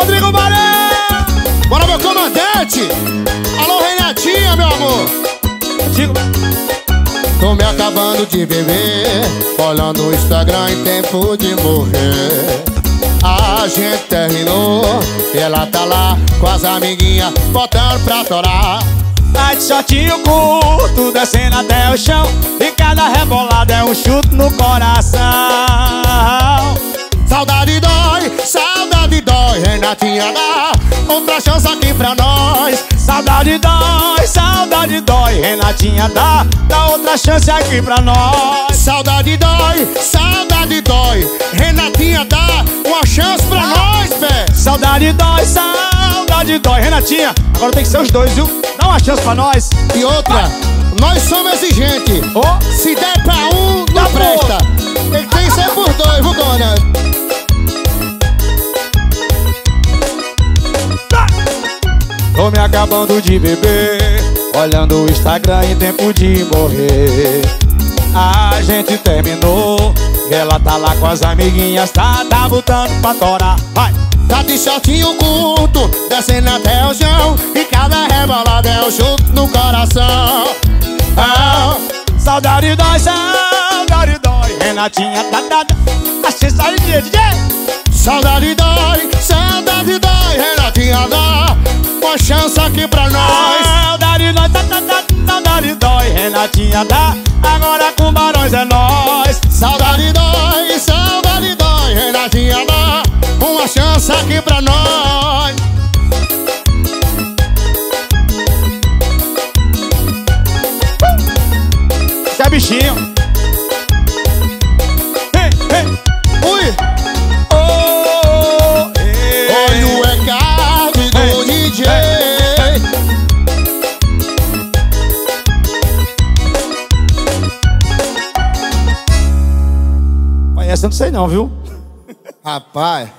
Rodrigo Barão! Bora, meu comandante! Alô, Renatinha, meu amor! Digo. Tô me acabando de beber, olhando o Instagram em tempo de morrer. A gente terminou, ela tá lá com as amiguinhas, botando pra torar. Tá de shortinho curto, descendo até o chão E cada rebolada é um chute no coração dá outra chance aqui pra nós. Saudade dói, saudade dói Renatinha dá, dá outra chance aqui pra nós Saudade dói, saudade dói, Renatinha dá uma chance pra nós, pé. Saudade dói, saudade dói Renatinha, agora tem que ser os dois, viu? Dá uma chance pra nós E outra, nós somos exigentes. Ô, Se der pra um, não Tá bom. presta. Tem que ser por Me acabando de beber Olhando o Instagram em tempo de morrer A gente terminou e Ela tá lá com as amiguinhas Tá, tá botando pra torar Vai! Tá de shortinho curto, descendo até o chão. E cada rebolada é um chute no coração. Ah, Saudade dói, saudade dói Renatinha tá dada Assista aí, DJ saudade dói, Dá Agora com barões é nós. Saudade dói, saudade dói, Renatinha dá uma chance aqui pra nós. Isso é bichinho Conhece, eu não sei não, viu? Rapaz,